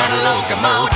gotta locomote.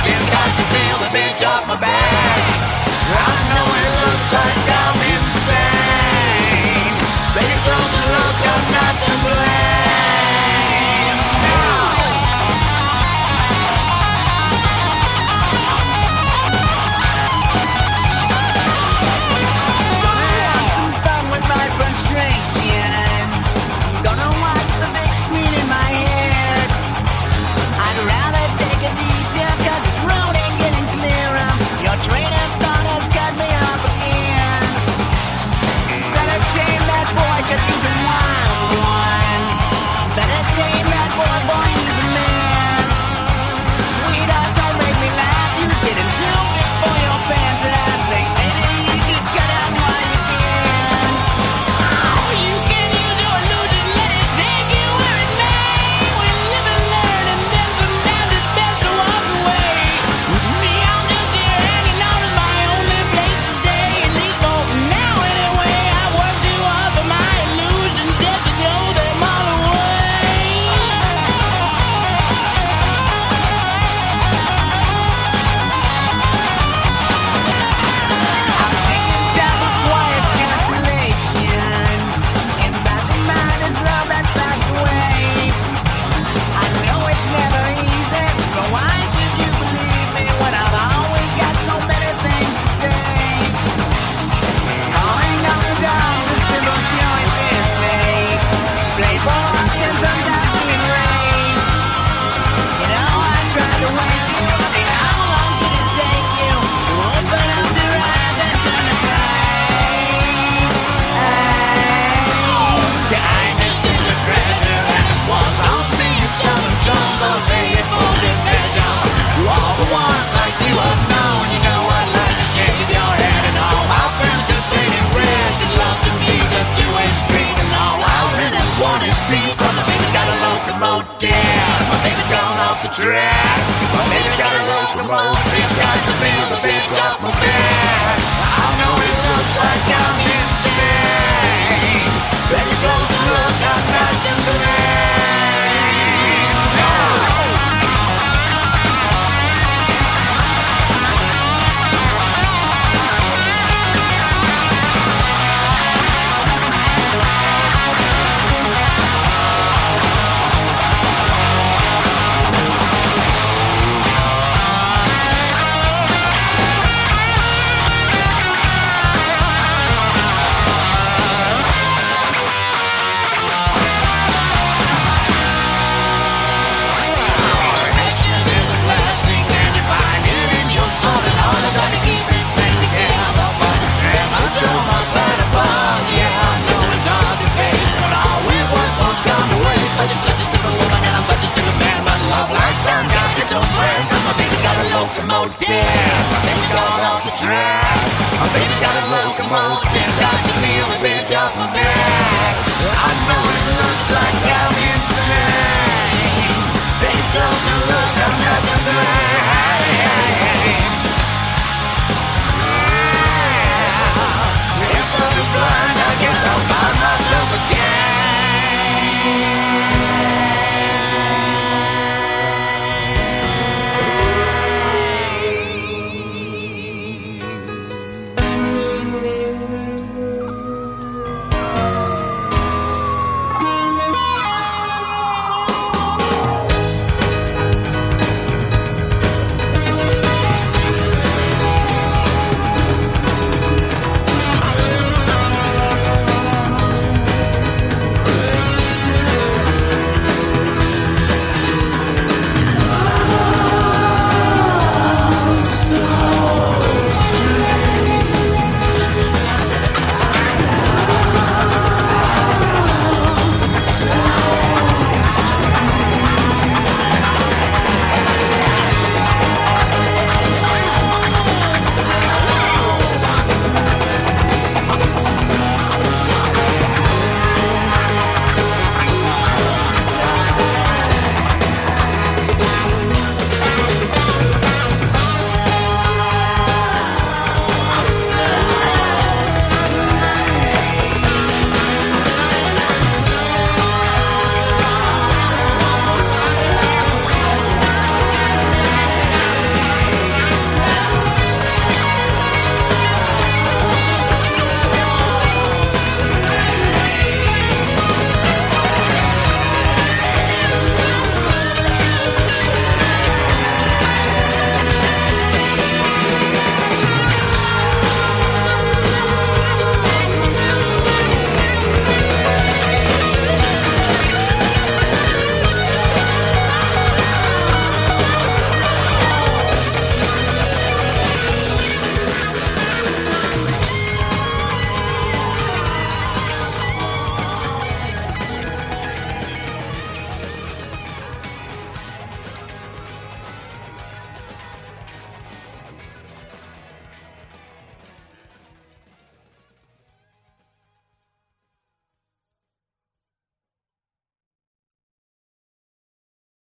locomotive. I think I got the track. I think I got a locomotive.